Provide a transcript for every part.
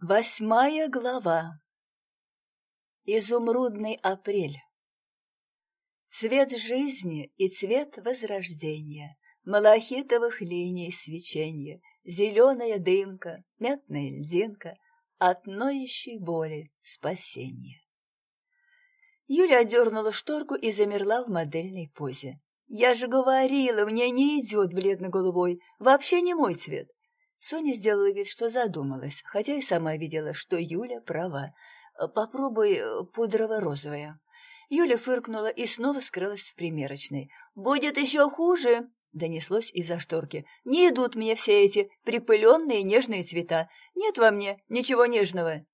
Восьмая глава. Изумрудный апрель. Цвет жизни и цвет возрождения, малахитовых линий свечения, зеленая дымка, мятная льдинка, от ноющей боли спасение. Юля одернула шторку и замерла в модельной позе. «Я же говорила, мне не идет бледно-голубой, вообще не мой цвет. Соня сделала вид, что задумалась, хотя и сама видела, что Юля права. «Попробуй э, пудрово-розовое». Юля фыркнула и снова скрылась в примерочной. «Будет еще хуже!» — донеслось из-за шторки. «Не идут мне все эти припыленные нежные цвета. Нет во мне ничего нежного».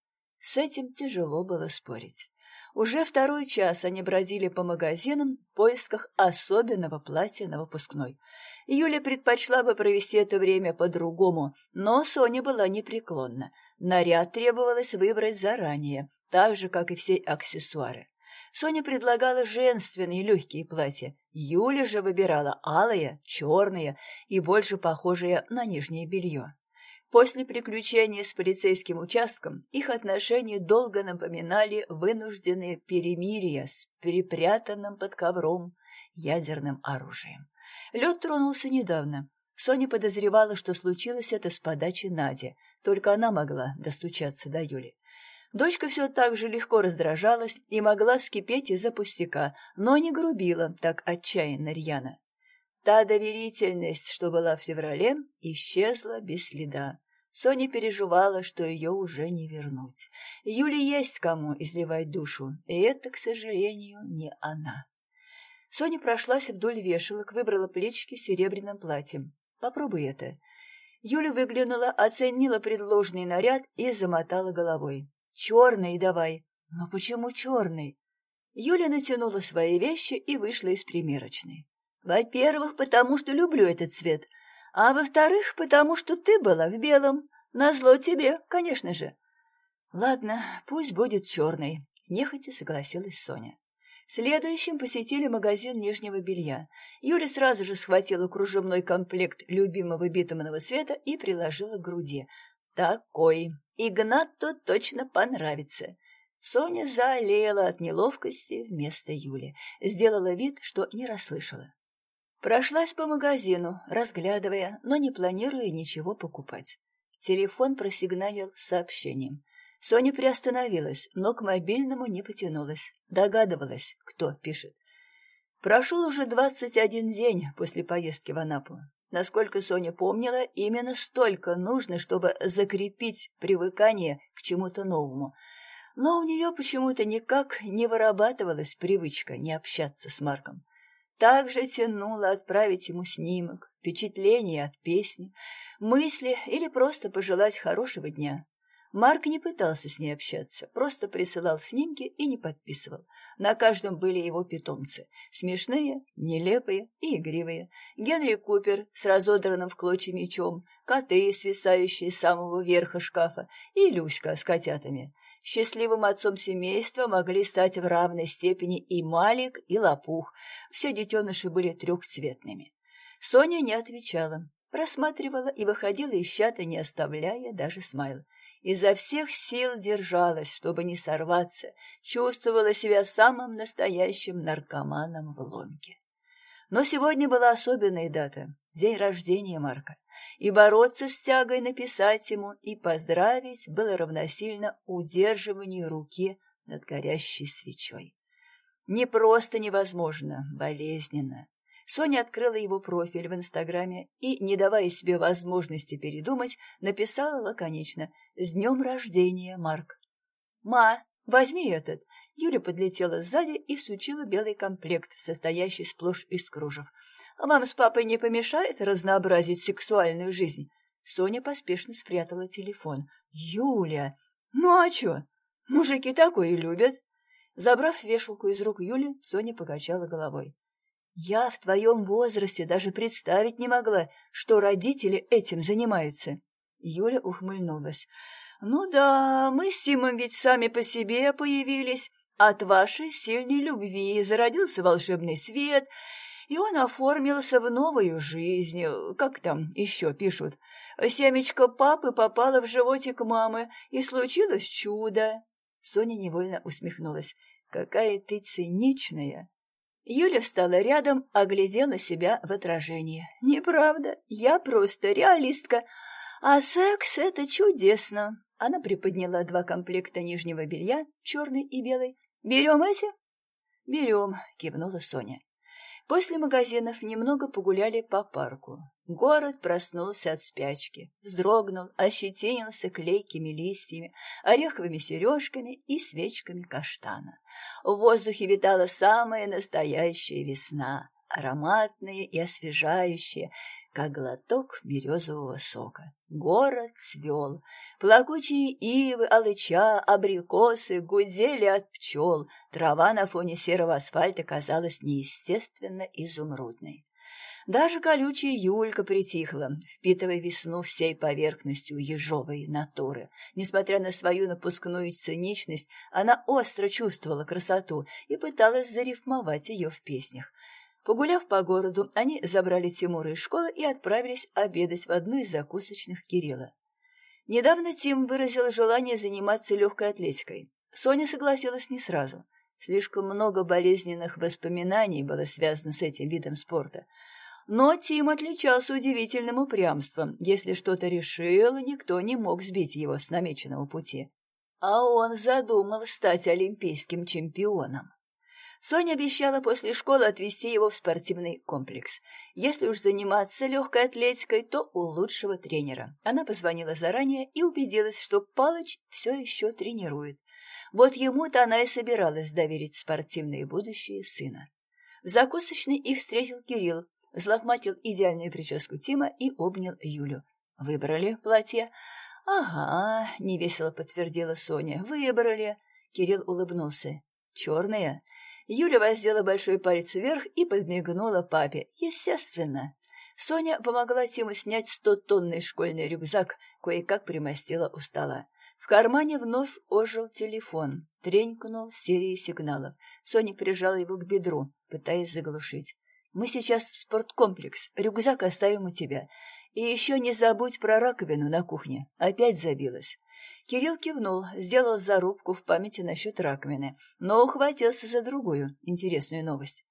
С этим тяжело было спорить. Уже второй час они бродили по магазинам в поисках особенного платья на выпускной. Юля предпочла бы провести это время по-другому, но Соня была непреклонна. Наряд требовалось выбрать заранее, так же, как и все аксессуары. Соня предлагала женственные легкие платья, Юля же выбирала алые, черные и больше похожие на нижнее белье. После приключения с полицейским участком их отношения долго напоминали вынужденные перемирия с перепрятанным под ковром ядерным оружием. Лед тронулся недавно. Соня подозревала, что случилось это с подачи Нади, только она могла достучаться до Юли. Дочка все так же легко раздражалась и могла вскипеть из-за пустяка, но не грубила так отчаянно рьяно. Та доверительность, что была в феврале, исчезла без следа. Соня переживала, что ее уже не вернуть. Юле есть кому изливать душу, и это, к сожалению, не она. Соня прошлась вдоль вешалок, выбрала плечики серебряным платьем. Попробуй это. Юля выглянула, оценила предложенный наряд и замотала головой. «Черный давай». «Но почему черный?» Юля натянула свои вещи и вышла из примерочной. «Во-первых, потому что люблю этот цвет а во-вторых, потому что ты была в белом. Назло тебе, конечно же. Ладно, пусть будет черный, нехотя согласилась Соня. Следующим посетили магазин нижнего белья. Юля сразу же схватила кружевной комплект любимого битумного цвета и приложила к груди. Такой. Игнату точно понравится. Соня залела от неловкости вместо Юли. Сделала вид, что не расслышала. Прошлась по магазину, разглядывая, но не планируя ничего покупать. Телефон просигналил сообщением. Соня приостановилась, но к мобильному не потянулась. Догадывалась, кто пишет. Прошел уже двадцать один день после поездки в Анапу. Насколько Соня помнила, именно столько нужно, чтобы закрепить привыкание к чему-то новому. Но у нее почему-то никак не вырабатывалась привычка не общаться с Марком. Также тянуло отправить ему снимок, впечатление от песни, мысли или просто пожелать хорошего дня. Марк не пытался с ней общаться, просто присылал снимки и не подписывал. На каждом были его питомцы. Смешные, нелепые и игривые. Генри Купер с разодранным в клочья мечом, коты, свисающие с самого верха шкафа, и Люська с котятами. Счастливым отцом семейства могли стать в равной степени и Малик, и Лопух. Все детеныши были трехцветными. Соня не отвечала, просматривала и выходила из чата, не оставляя даже смайл. Изо всех сил держалась, чтобы не сорваться, чувствовала себя самым настоящим наркоманом в ломке. Но сегодня была особенная дата — день рождения Марка и бороться с тягой написать ему и поздравить было равносильно удерживанию руки над горящей свечой. Не просто невозможно, болезненно. Соня открыла его профиль в Инстаграме и, не давая себе возможности передумать, написала лаконично «С днем рождения, Марк!» «Ма, возьми этот!» Юля подлетела сзади и всучила белый комплект, состоящий сплошь из кружев – вам с папой не помешает разнообразить сексуальную жизнь?» Соня поспешно спрятала телефон. «Юля! Ну а чё? Мужики такое любят!» Забрав вешалку из рук Юли, Соня покачала головой. «Я в твоем возрасте даже представить не могла, что родители этим занимаются». Юля ухмыльнулась. «Ну да, мы с Симом ведь сами по себе появились. От вашей сильной любви зародился волшебный свет, и он оформился в новую жизнь, как там еще пишут. Семечко папы попало в животик мамы, и случилось чудо. Соня невольно усмехнулась. «Какая ты циничная!» Юля встала рядом, оглядела себя в отражении. «Неправда, я просто реалистка, а секс — это чудесно!» Она приподняла два комплекта нижнего белья, черный и белый. «Берем эти?» «Берем», — кивнула Соня. После магазинов немного погуляли по парку. Город проснулся от спячки, вздрогнул, ощетинился клейкими листьями, ореховыми сережками и свечками каштана. В воздухе витала самая настоящая весна, ароматная и освежающая, как глоток березового сока. Город цвел. Плакучие ивы, алыча, абрикосы гудели от пчел. Трава на фоне серого асфальта казалась неестественно изумрудной. Даже колючая Юлька притихла, впитывая весну всей поверхностью ежовой натуры. Несмотря на свою напускную циничность, она остро чувствовала красоту и пыталась зарифмовать ее в песнях. Погуляв по городу, они забрали Тимура из школы и отправились обедать в одну из закусочных Кирилла. Недавно Тим выразил желание заниматься легкой атлетикой. Соня согласилась не сразу. Слишком много болезненных воспоминаний было связано с этим видом спорта. Но Тим отличался удивительным упрямством. Если что-то решил, никто не мог сбить его с намеченного пути. А он задумал стать олимпийским чемпионом. Соня обещала после школы отвезти его в спортивный комплекс. Если уж заниматься легкой атлетикой, то у лучшего тренера. Она позвонила заранее и убедилась, что Палыч все еще тренирует. Вот ему-то она и собиралась доверить спортивное будущее сына. В закусочной их встретил Кирилл, взлохматил идеальную прическу Тима и обнял Юлю. «Выбрали платье?» «Ага», — невесело подтвердила Соня. «Выбрали». Кирилл улыбнулся. «Черное?» Юля воздела большой палец вверх и подмигнула папе. Естественно. Соня помогла Тиму снять стотонный школьный рюкзак, кое-как примостила у стола. В кармане вновь ожил телефон. Тренькнул серии сигналов. Соня прижала его к бедру, пытаясь заглушить. «Мы сейчас в спорткомплекс. Рюкзак оставим у тебя. И еще не забудь про раковину на кухне. Опять забилась. Кирилл кивнул, сделал зарубку в памяти насчет раковины, но ухватился за другую интересную новость.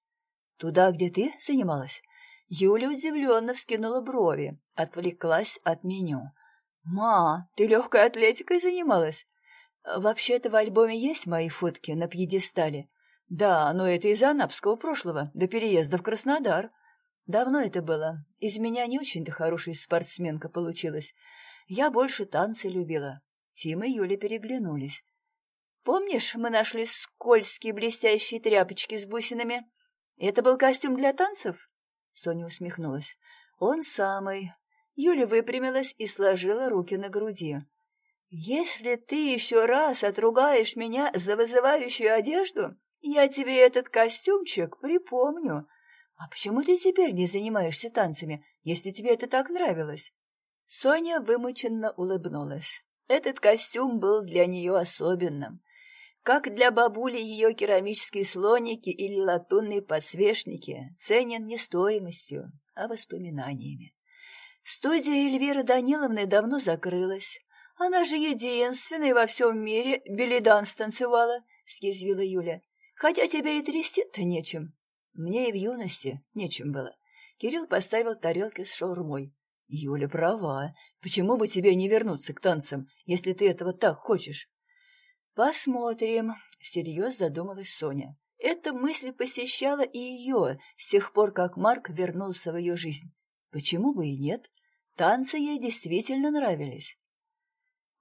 «Туда, где ты занималась?» Юля удивленно вскинула брови, отвлеклась от меню. «Ма, ты легкой атлетикой занималась?» «Вообще-то в альбоме есть мои фотки на пьедестале». «Да, но это из анапского прошлого, до переезда в Краснодар». «Давно это было. Из меня не очень-то хорошая спортсменка получилась. Я больше танцы любила. Тим и Юля переглянулись. «Помнишь, мы нашли скользкие блестящие тряпочки с бусинами? Это был костюм для танцев?» Соня усмехнулась. «Он самый». Юля выпрямилась и сложила руки на груди. «Если ты еще раз отругаешь меня за вызывающую одежду, я тебе этот костюмчик припомню. А почему ты теперь не занимаешься танцами, если тебе это так нравилось?» Соня вымученно улыбнулась. Этот костюм был для нее особенным. Как для бабули ее керамические слоники или латунные подсвечники ценен не стоимостью, а воспоминаниями. Студия Эльвиры Даниловны давно закрылась. Она же единственная во всем мире белидан станцевала, — съязвила Юля. Хотя тебя и трясти-то нечем. Мне и в юности нечем было. Кирилл поставил тарелки с шаурмой. Юля права. Почему бы тебе не вернуться к танцам, если ты этого так хочешь? Посмотрим, всерьез задумалась Соня. Эта мысль посещала и ее с тех пор, как Марк вернулся в ее жизнь. Почему бы и нет? Танцы ей действительно нравились.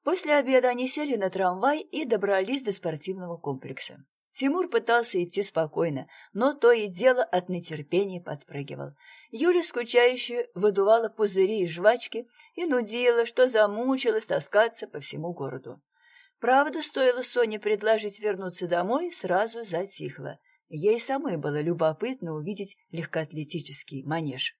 После обеда они сели на трамвай и добрались до спортивного комплекса. Тимур пытался идти спокойно, но то и дело от нетерпения подпрыгивал. Юля, скучающе, выдувала пузыри и жвачки и нудила, что замучилась таскаться по всему городу. Правда, стоило Соне предложить вернуться домой, сразу затихла. Ей самой было любопытно увидеть легкоатлетический манеж.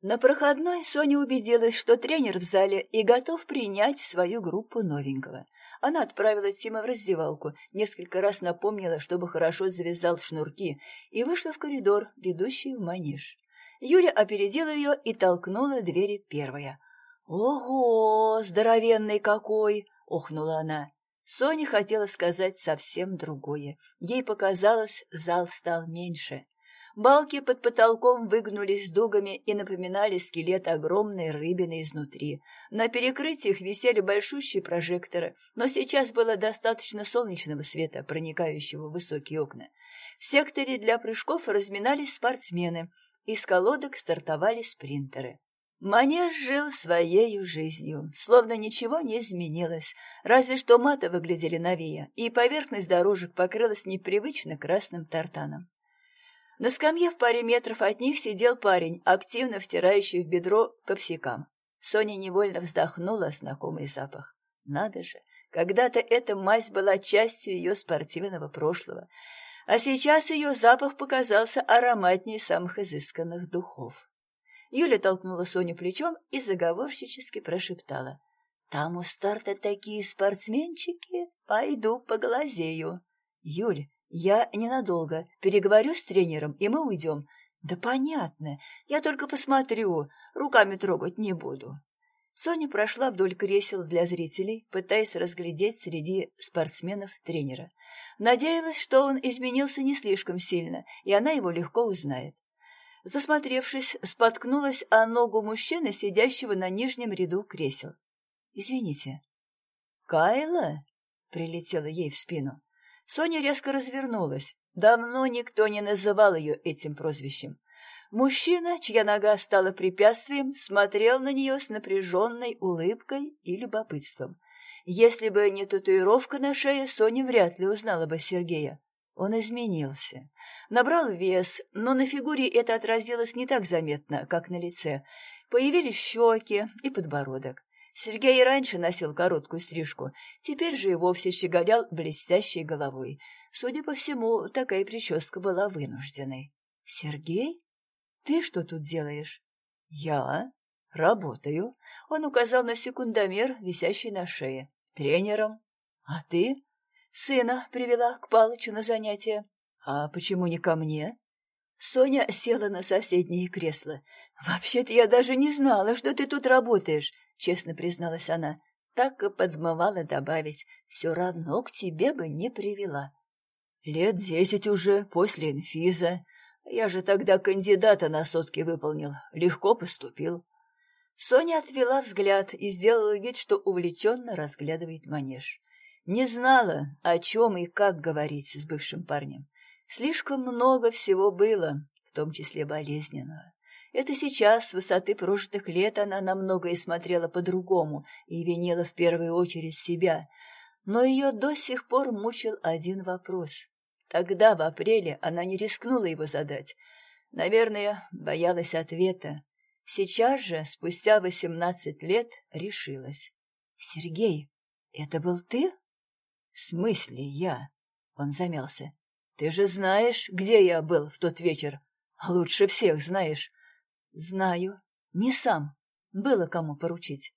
На проходной Соня убедилась, что тренер в зале и готов принять в свою группу новенького. Она отправила Тима в раздевалку, несколько раз напомнила, чтобы хорошо завязал шнурки, и вышла в коридор, ведущий в манеж. Юля опередила ее и толкнула двери первая. «Ого, здоровенный какой!» — охнула она. Соня хотела сказать совсем другое. Ей показалось, зал стал меньше. Балки под потолком выгнулись дугами и напоминали скелет огромной рыбины изнутри. На перекрытиях висели большущие прожекторы, но сейчас было достаточно солнечного света, проникающего в высокие окна. В секторе для прыжков разминались спортсмены, из колодок стартовали спринтеры. Манеж жил своей жизнью, словно ничего не изменилось, разве что маты выглядели новее, и поверхность дорожек покрылась непривычно красным тартаном. На скамье в паре метров от них сидел парень, активно втирающий в бедро капсикам. Соня невольно вздохнула знакомый запах. Надо же, когда-то эта мазь была частью ее спортивного прошлого, а сейчас ее запах показался ароматнее самых изысканных духов. Юля толкнула Соню плечом и заговорщически прошептала. «Там у старта такие спортсменчики, пойду поглазею». «Юль, я ненадолго, переговорю с тренером, и мы уйдем». «Да понятно, я только посмотрю, руками трогать не буду». Соня прошла вдоль кресел для зрителей, пытаясь разглядеть среди спортсменов тренера. Надеялась, что он изменился не слишком сильно, и она его легко узнает. Засмотревшись, споткнулась о ногу мужчины, сидящего на нижнем ряду кресел. «Извините». «Кайла?» — прилетела ей в спину. Соня резко развернулась. Давно никто не называл ее этим прозвищем. Мужчина, чья нога стала препятствием, смотрел на нее с напряженной улыбкой и любопытством. Если бы не татуировка на шее, Соня вряд ли узнала бы Сергея. Он изменился. Набрал вес, но на фигуре это отразилось не так заметно, как на лице. Появились щеки и подбородок. Сергей и раньше носил короткую стрижку, теперь же и вовсе щеголял блестящей головой. Судя по всему, такая прическа была вынужденной. «Сергей? Ты что тут делаешь?» «Я? Работаю». Он указал на секундомер, висящий на шее. «Тренером. А ты?» Сына привела к Палычу на занятия. А почему не ко мне? Соня села на соседнее кресло. «Вообще-то я даже не знала, что ты тут работаешь», — честно призналась она. Так и подмывала добавить. «Все равно к тебе бы не привела». «Лет десять уже, после инфиза. Я же тогда кандидата на сотки выполнил. Легко поступил». Соня отвела взгляд и сделала вид, что увлеченно разглядывает манеж. Не знала, о чем и как говорить с бывшим парнем. Слишком много всего было, в том числе болезненного. Это сейчас, с высоты прожитых лет, она на многое смотрела по-другому и винила в первую очередь себя. Но ее до сих пор мучил один вопрос. Тогда, в апреле, она не рискнула его задать. Наверное, боялась ответа. Сейчас же, спустя восемнадцать лет, решилась. «Сергей, это был ты?» «В смысле я?» Он замялся. «Ты же знаешь, где я был в тот вечер? Лучше всех знаешь». «Знаю. Не сам. Было кому поручить».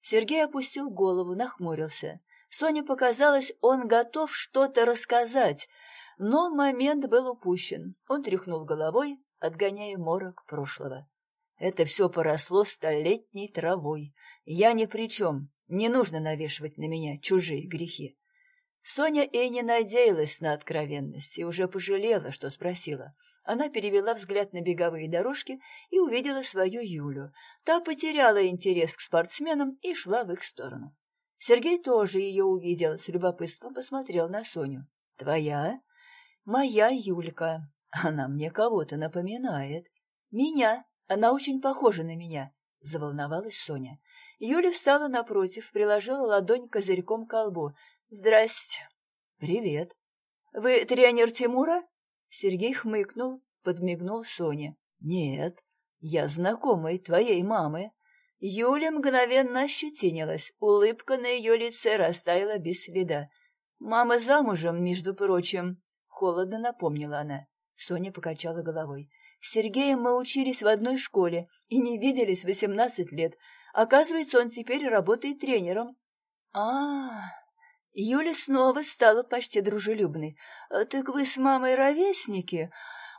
Сергей опустил голову, нахмурился. Соне показалось, он готов что-то рассказать, но момент был упущен. Он тряхнул головой, отгоняя морок прошлого. Это все поросло столетней травой. Я ни при чем. Не нужно навешивать на меня чужие грехи. Соня и не надеялась на откровенность и уже пожалела, что спросила. Она перевела взгляд на беговые дорожки и увидела свою Юлю. Та потеряла интерес к спортсменам и шла в их сторону. Сергей тоже ее увидел, с любопытством посмотрел на Соню. «Твоя?» «Моя Юлька. Она мне кого-то напоминает». «Меня. Она очень похожа на меня», — заволновалась Соня. Юля встала напротив, приложила ладонь козырьком к колбу. «Здрасте». «Привет». «Вы тренер Тимура?» Сергей хмыкнул, подмигнул Соне. «Нет, я знакомый твоей мамы». Юля мгновенно ощетинилась, улыбка на ее лице растаяла без следа. «Мама замужем, между прочим», — холодно напомнила она. Соня покачала головой. «С Сергеем мы учились в одной школе и не виделись восемнадцать лет. Оказывается, он теперь работает тренером». «А-а-а!» Юля снова стала почти дружелюбной. «А «Так вы с мамой ровесники?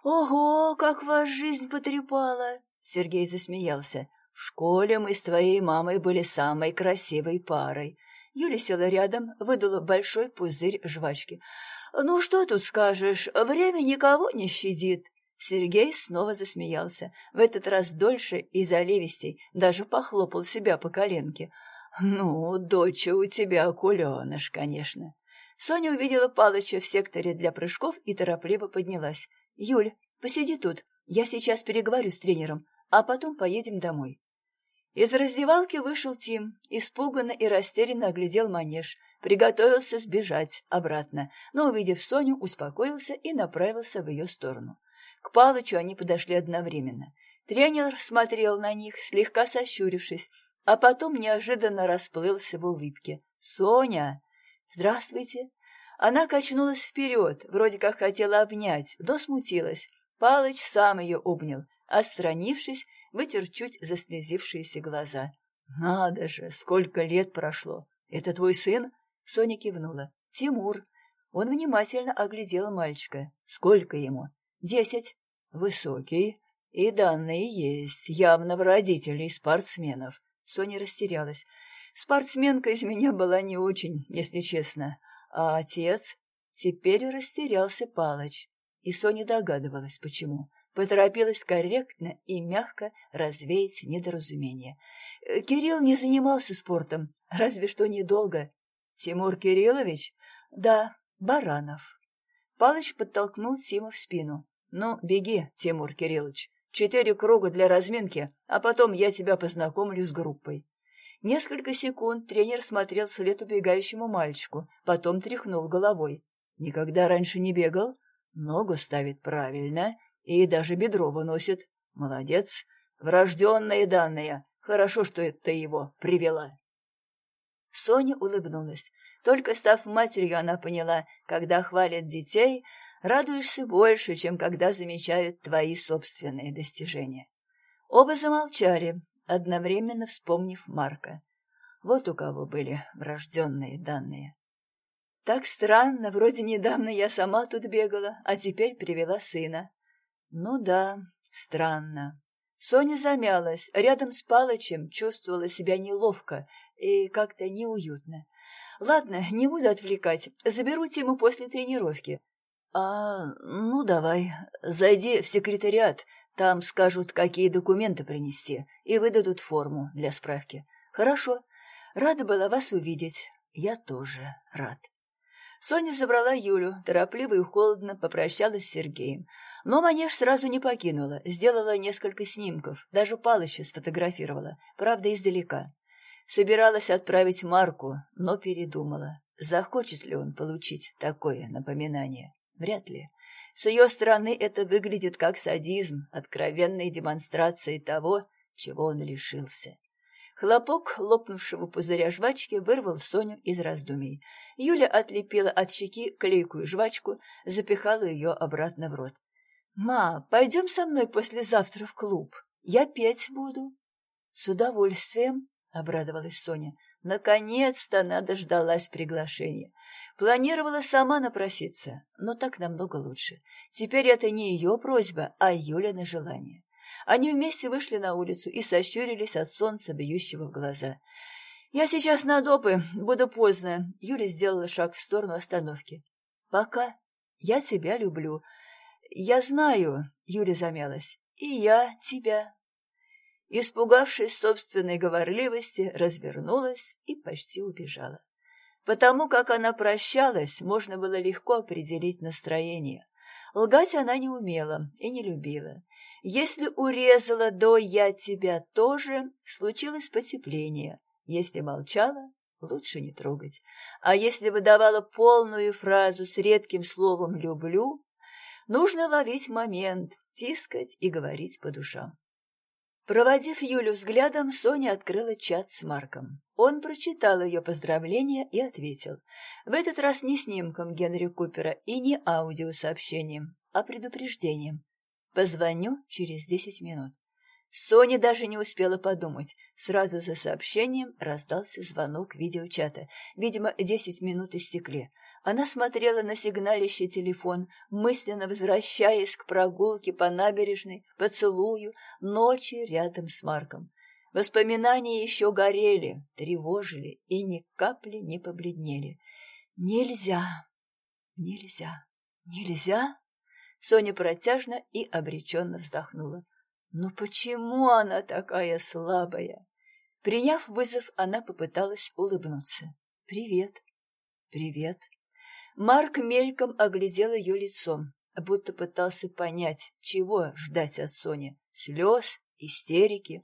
Ого, как вас жизнь потрепала!» Сергей засмеялся. В школе мы с твоей мамой были самой красивой парой. Юля села рядом, выдала большой пузырь жвачки. «Ну, что тут скажешь, время никого не щадит». Сергей снова засмеялся, в этот раз дольше и заливистей, даже похлопал себя по коленке. «Ну, доча у тебя акуленыш, конечно». Соня увидела Палыча в секторе для прыжков и торопливо поднялась. «Юль, посиди тут, я сейчас переговорю с тренером, а потом поедем домой». Из раздевалки вышел Тим, испуганно и растерянно оглядел манеж, приготовился сбежать обратно, но, увидев Соню, успокоился и направился в ее сторону. К Палычу они подошли одновременно. Тренер смотрел на них, слегка сощурившись, а потом неожиданно расплылся в улыбке. «Соня!» «Здравствуйте!» Она качнулась вперед, вроде как хотела обнять, но смутилась. Палыч сам ее обнял, отстранившись, вытер чуть заслезившиеся глаза. «Надо же, сколько лет прошло! Это твой сын?» Соня кивнула. «Тимур». Он внимательно оглядел мальчика. «Сколько ему?» «Десять». «Высокий. И данные есть, явно в родителей спортсменов». Соня растерялась. «Спортсменка из меня была не очень, если честно. А отец?» Теперь растерялся Палыч. И Соня догадывалась, почему поторопилась корректно и мягко развеять недоразумение. Э, Кирилл не занимался спортом, разве что недолго. Тимур Кириллович? Да, Баранов. Палыч подтолкнул Тима в спину. Ну, беги, Тимур Кириллович. Четыре круга для разминки, а потом я тебя познакомлю с группой. Несколько секунд тренер смотрел вслед убегающему мальчику, потом тряхнул головой. Никогда раньше не бегал? Ногу ставит правильно, и даже бедро выносит. Молодец. Врожденные данные. Хорошо, что это его привела. Соня улыбнулась. Только став матерью, она поняла, когда хвалят детей, радуешься больше, чем когда замечают твои собственные достижения. Оба замолчали, одновременно вспомнив Марка. Вот у кого были врожденные данные. Так странно, вроде недавно я сама тут бегала, а теперь привела сына. Ну да, странно. Соня замялась, рядом с Палычем чувствовала себя неловко и как-то неуютно. Ладно, не буду отвлекать, заберу Тиму после тренировки. А, ну давай, зайди в секретариат, там скажут, какие документы принести, и выдадут форму для справки. Хорошо, рада была вас увидеть. Я тоже рад. Соня забрала Юлю, торопливо и холодно попрощалась с Сергеем. Но манеж сразу не покинула, сделала несколько снимков, даже Палыча сфотографировала, правда, издалека. Собиралась отправить Марку, но передумала. Захочет ли он получить такое напоминание? Вряд ли. С ее стороны это выглядит как садизм, откровенной демонстрацией того, чего он лишился. Хлопок лопнувшего пузыря жвачки вырвал Соню из раздумий. Юля отлепила от щеки клейкую жвачку, запихала ее обратно в рот. «Ма, пойдем со мной послезавтра в клуб. Я петь буду». «С удовольствием», — обрадовалась Соня. Наконец-то она дождалась приглашения. Планировала сама напроситься, но так намного лучше. Теперь это не ее просьба, а Юля желание. Они вместе вышли на улицу и сощурились от солнца, бьющего в глаза. «Я сейчас на допы, буду поздно». Юля сделала шаг в сторону остановки. «Пока. Я тебя люблю. Я знаю», — Юля замялась. «И я тебя». Испугавшись собственной говорливости, развернулась и почти убежала. Потому как она прощалась, можно было легко определить настроение. Лгать она не умела и не любила. Если урезала до «я тебя тоже», случилось потепление. Если молчала, лучше не трогать. А если выдавала полную фразу с редким словом «люблю», нужно ловить момент, тискать и говорить по душам. Проводив Юлю взглядом, Соня открыла чат с Марком. Он прочитал ее поздравления и ответил. В этот раз не снимком Генри Купера и не аудиосообщением, а предупреждением. Позвоню через десять минут. Соня даже не успела подумать. Сразу за сообщением раздался звонок видеочата. Видимо, десять минут истекли. Она смотрела на сигналищий телефон, мысленно возвращаясь к прогулке по набережной, поцелую, ночи рядом с Марком. Воспоминания еще горели, тревожили и ни капли не побледнели. Нельзя, нельзя, нельзя. Соня протяжно и обреченно вздохнула. Но почему она такая слабая? Приняв вызов, она попыталась улыбнуться. «Привет». «Привет». Марк мельком оглядел ее лицом, будто пытался понять, чего ждать от Сони — слез, истерики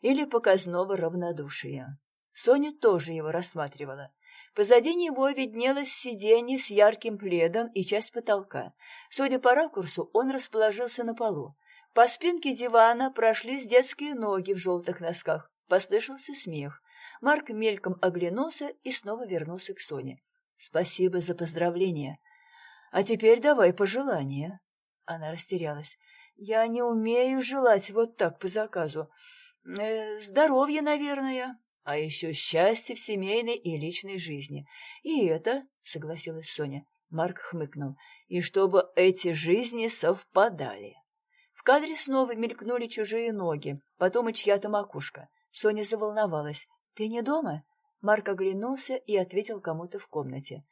или показного равнодушия. Соня тоже его рассматривала. Позади него виднелось сиденье с ярким пледом и часть потолка. Судя по ракурсу, он расположился на полу. По спинке дивана прошлись детские ноги в желтых носках. Послышался смех. Марк мельком оглянулся и снова вернулся к Соне. «Спасибо за поздравление. А теперь давай пожелания». Она растерялась. «Я не умею желать вот так по заказу. Э, здоровья, наверное, а еще счастье в семейной и личной жизни. И это, — согласилась Соня. Марк хмыкнул. И чтобы эти жизни совпадали. Кадре снова мелькнули чужие ноги, потом и чья-то макушка. Соня заволновалась. «Ты не дома?» Марк оглянулся и ответил кому-то в комнате.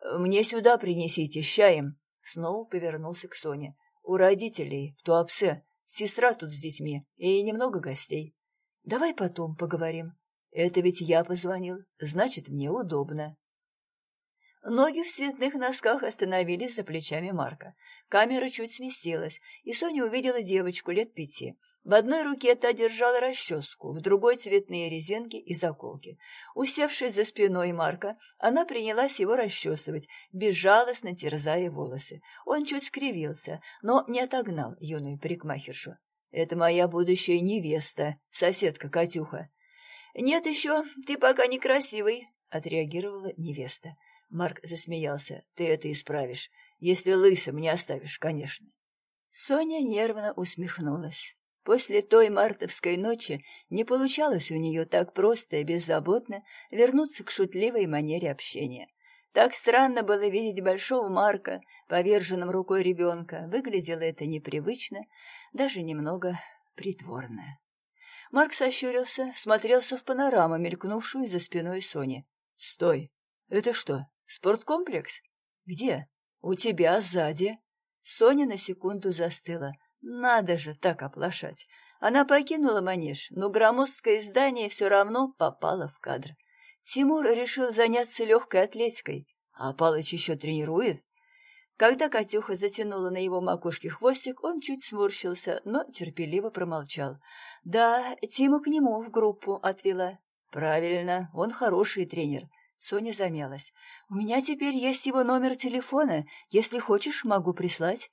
«Мне сюда принесите, с чаем!» Снова повернулся к Соне. «У родителей, в Туапсе. Сестра тут с детьми и немного гостей. Давай потом поговорим. Это ведь я позвонил, значит, мне удобно». Ноги в цветных носках остановились за плечами Марка. Камера чуть сместилась, и Соня увидела девочку лет пяти. В одной руке та держала расческу, в другой — цветные резинки и заколки. Усевшись за спиной Марка, она принялась его расчесывать, безжалостно терзая волосы. Он чуть скривился, но не отогнал юную парикмахершу. «Это моя будущая невеста, соседка Катюха». «Нет еще, ты пока некрасивый», — отреагировала невеста. Марк засмеялся. «Ты это исправишь, если лысым не оставишь, конечно». Соня нервно усмехнулась. После той мартовской ночи не получалось у нее так просто и беззаботно вернуться к шутливой манере общения. Так странно было видеть большого Марка, поверженным рукой ребенка. Выглядело это непривычно, даже немного притворно. Марк сощурился, смотрелся в панораму, мелькнувшую за спиной Сони. «Стой! Это что, спорткомплекс? Где? У тебя сзади?» Соня на секунду застыла. Надо же так оплошать. Она покинула манеж, но громоздкое здание все равно попало в кадр. Тимур решил заняться легкой атлетикой, а Палыч еще тренирует. Когда Катюха затянула на его макушке хвостик, он чуть сморщился, но терпеливо промолчал. «Да, Тиму к нему в группу отвела». «Правильно, он хороший тренер». Соня замялась. «У меня теперь есть его номер телефона. Если хочешь, могу прислать».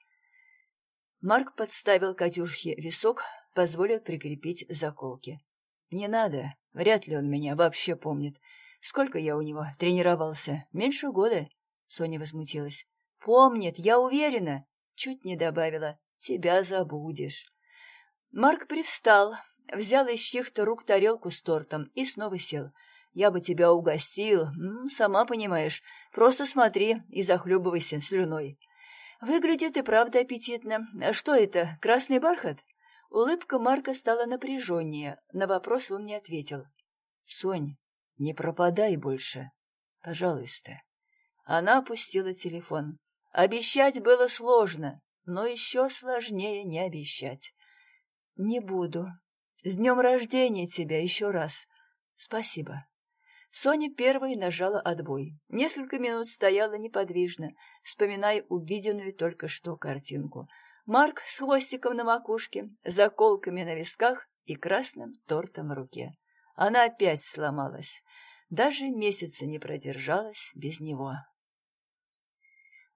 Марк подставил Катюшке висок, позволил прикрепить заколки. «Не надо, вряд ли он меня вообще помнит. Сколько я у него тренировался? Меньше года?» Соня возмутилась. «Помнит, я уверена!» Чуть не добавила. «Тебя забудешь». Марк привстал, взял из чьих-то рук тарелку с тортом и снова сел. «Я бы тебя угостил, сама понимаешь. Просто смотри и захлебывайся слюной». Выглядит и правда аппетитно. А что это, красный бархат? Улыбка Марка стала напряженнее. На вопрос он не ответил. «Сонь, не пропадай больше. Пожалуйста». Она опустила телефон. Обещать было сложно, но еще сложнее не обещать. «Не буду. С днем рождения тебя еще раз. Спасибо». Соня первой нажала отбой. Несколько минут стояла неподвижно, вспоминая увиденную только что картинку. Марк с хвостиком на макушке, заколками на висках и красным тортом в руке. Она опять сломалась. Даже месяца не продержалась без него.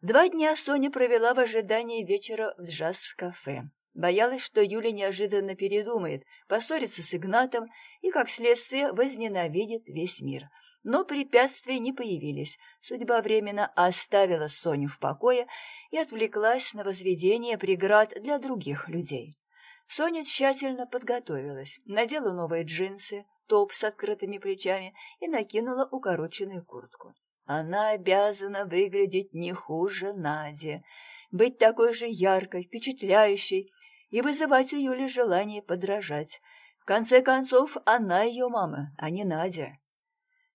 Два дня Соня провела в ожидании вечера в джаз-кафе. Боялась, что Юля неожиданно передумает, поссорится с Игнатом и, как следствие, возненавидит весь мир. Но препятствия не появились. Судьба временно оставила Соню в покое и отвлеклась на возведение преград для других людей. Соня тщательно подготовилась, надела новые джинсы, топ с открытыми плечами и накинула укороченную куртку. Она обязана выглядеть не хуже Нади, быть такой же яркой, впечатляющей, и вызывать у Юли желание подражать. В конце концов, она ее мама, а не Надя.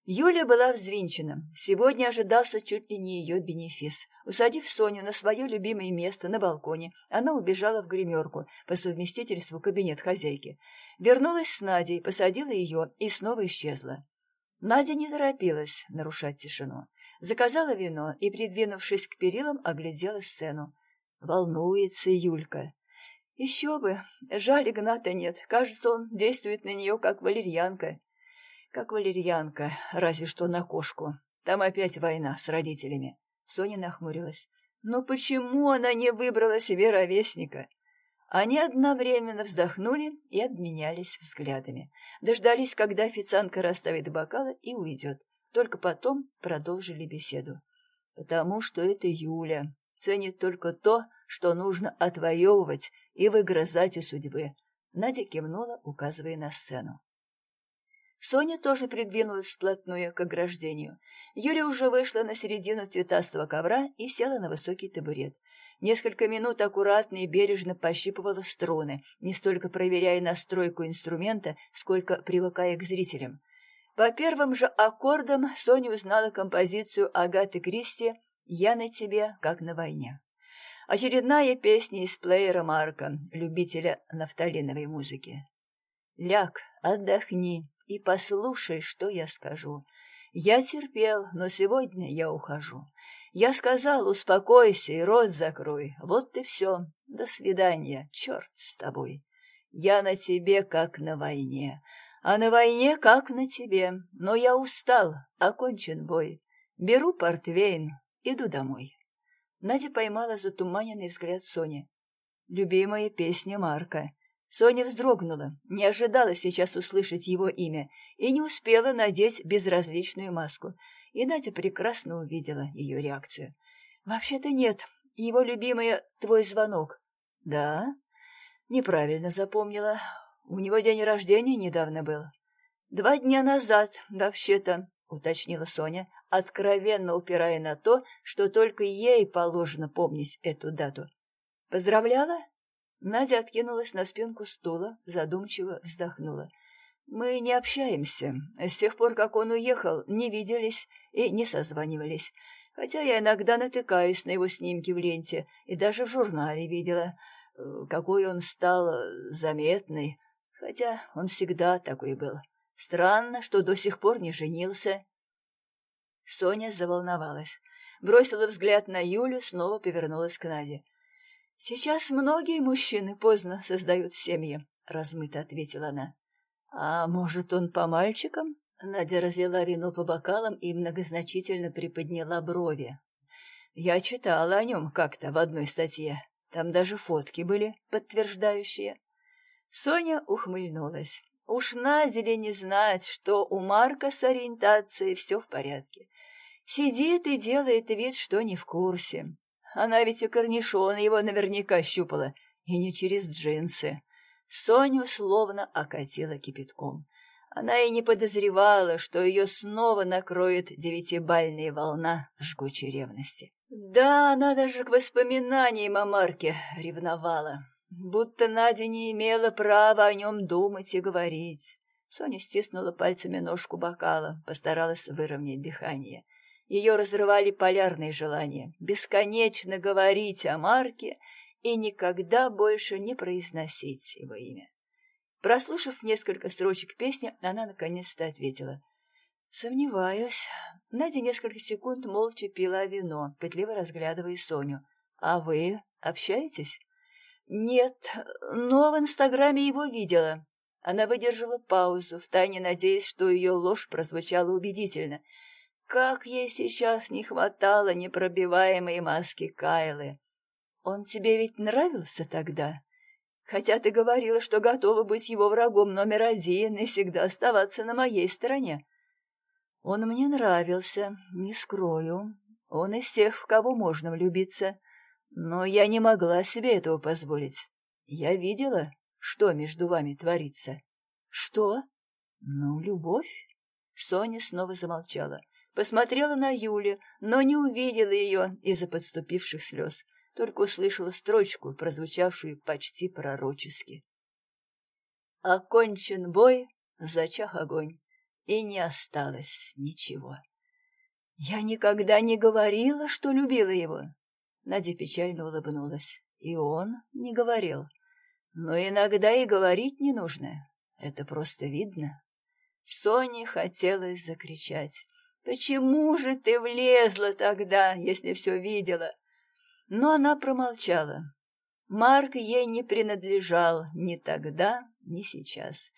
Юля была взвинчена. Сегодня ожидался чуть ли не ее бенефис. Усадив Соню на свое любимое место на балконе, она убежала в гримерку, по совместительству кабинет хозяйки. Вернулась с Надей, посадила ее и снова исчезла. Надя не торопилась нарушать тишину. Заказала вино и, придвинувшись к перилам, оглядела сцену. Волнуется Юлька. Еще бы, жаль Игната нет, кажется, он действует на нее как валерьянка. Как валерьянка, разве что на кошку. Там опять война с родителями. Соня нахмурилась. Но почему она не выбрала себе ровесника? Они одновременно вздохнули и обменялись взглядами. Дождались, когда официантка расставит бокалы и уйдет. Только потом продолжили беседу. Потому что это Юля. Ценит только то, что нужно отвоевывать и выгрызать у судьбы. Надя кивнула, указывая на сцену. Соня тоже придвинулась вплотную к ограждению. Юля уже вышла на середину цветастого ковра и села на высокий табурет. Несколько минут аккуратно и бережно пощипывала струны, не столько проверяя настройку инструмента, сколько привыкая к зрителям. По первым же аккордам Соня узнала композицию Агаты Кристи «Я на тебе, как на войне». Очередная песня из плеера Марка, любителя нафталиновой музыки. «Ляг, отдохни, и послушай, что я скажу. Я терпел, но сегодня я ухожу. Я сказал, успокойся и рот закрой. Вот и все. До свидания, черт с тобой. Я на тебе, как на войне, а на войне, как на тебе. Но я устал, окончен бой. Беру портвейн, иду домой. Надя поймала затуманенный взгляд Сони. Любимая песня Марка. Соня вздрогнула, не ожидала сейчас услышать его имя и не успела надеть безразличную маску. И Надя прекрасно увидела ее реакцию. «Вообще-то нет, его любимая твой звонок». «Да?» «Неправильно запомнила. У него день рождения недавно был». «Два дня назад, вообще-то», — уточнила Соня, откровенно упирая на то, что только ей положено помнить эту дату. «Поздравляла?» Надя откинулась на спинку стула, задумчиво вздохнула. «Мы не общаемся. С тех пор, как он уехал, не виделись и не созванивались. Хотя я иногда натыкаюсь на его снимки в ленте и даже в журнале видела, э, какой он стал заметный. Хотя он всегда такой был. Странно, что до сих пор не женился». Соня заволновалась. Бросила взгляд на Юлю, снова повернулась к Наде. «Сейчас многие мужчины поздно создают семьи», — размыто ответила она. «А может, он по мальчикам?» Надя разлила вино по бокалам и многозначительно приподняла брови. «Я читала о нем как-то в одной статье. Там даже фотки были, подтверждающие». Соня ухмыльнулась. Уж Наде ли не знать, что у Марка с ориентацией все в порядке. Сидит и делает вид, что не в курсе. Она ведь и корнишон его наверняка щупала, и не через джинсы. Соню словно окатила кипятком. Она и не подозревала, что ее снова накроет девятибальная волна жгучей ревности. Да, она даже к воспоминаниям о Марке ревновала, будто Надя не имела права о нем думать и говорить. Соня стиснула пальцами ножку бокала, постаралась выровнять дыхание. Ее разрывали полярные желания бесконечно говорить о Марке и никогда больше не произносить его имя. Прослушав несколько строчек песни, она наконец-то ответила. «Сомневаюсь». Надя несколько секунд молча пила вино, пытливо разглядывая Соню. «А вы общаетесь?» «Нет, но в Инстаграме его видела». Она выдержала паузу, втайне надеясь, что ее ложь прозвучала убедительно — как ей сейчас не хватало непробиваемой маски Кайлы. Он тебе ведь нравился тогда? Хотя ты говорила, что готова быть его врагом номер один и всегда оставаться на моей стороне. Он мне нравился, не скрою. Он из тех, в кого можно влюбиться. Но я не могла себе этого позволить. Я видела, что между вами творится. Что? Ну, любовь. Соня снова замолчала. Посмотрела на Юлю, но не увидела ее из-за подступивших слез, только услышала строчку, прозвучавшую почти пророчески. Окончен бой, зачах огонь, и не осталось ничего. Я никогда не говорила, что любила его. Надя печально улыбнулась. И он не говорил. Но иногда и говорить не нужно. Это просто видно. Соне хотелось закричать. «Почему же ты влезла тогда, если все видела?» Но она промолчала. Марк ей не принадлежал ни тогда, ни сейчас.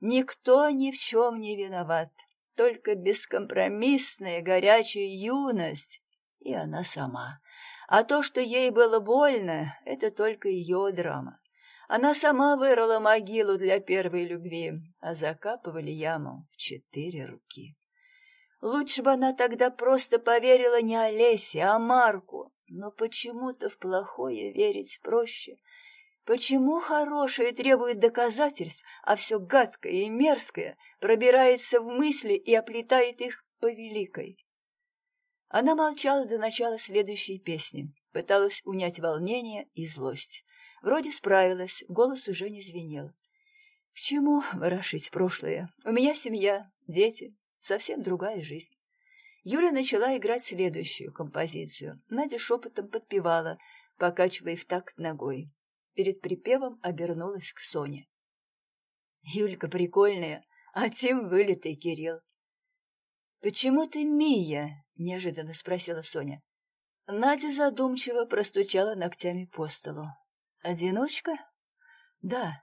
Никто ни в чем не виноват, только бескомпромиссная горячая юность и она сама. А то, что ей было больно, это только ее драма. Она сама вырыла могилу для первой любви, а закапывали яму в четыре руки. Лучше бы она тогда просто поверила не Олесе, а Марку, но почему-то в плохое верить проще. Почему хорошее требует доказательств, а все гадкое и мерзкое пробирается в мысли и оплетает их по великой? Она молчала до начала следующей песни, пыталась унять волнение и злость. Вроде справилась, голос уже не звенел. К чему ворошить прошлое? У меня семья, дети, совсем другая жизнь. Юля начала играть следующую композицию. Надя шепотом подпевала, покачивая в такт ногой. Перед припевом обернулась к Соне. «Юлька прикольная, а тем вылитый Кирилл». «Почему ты Мия?» — неожиданно спросила Соня. Надя задумчиво простучала ногтями по столу. «Одиночка?» «Да».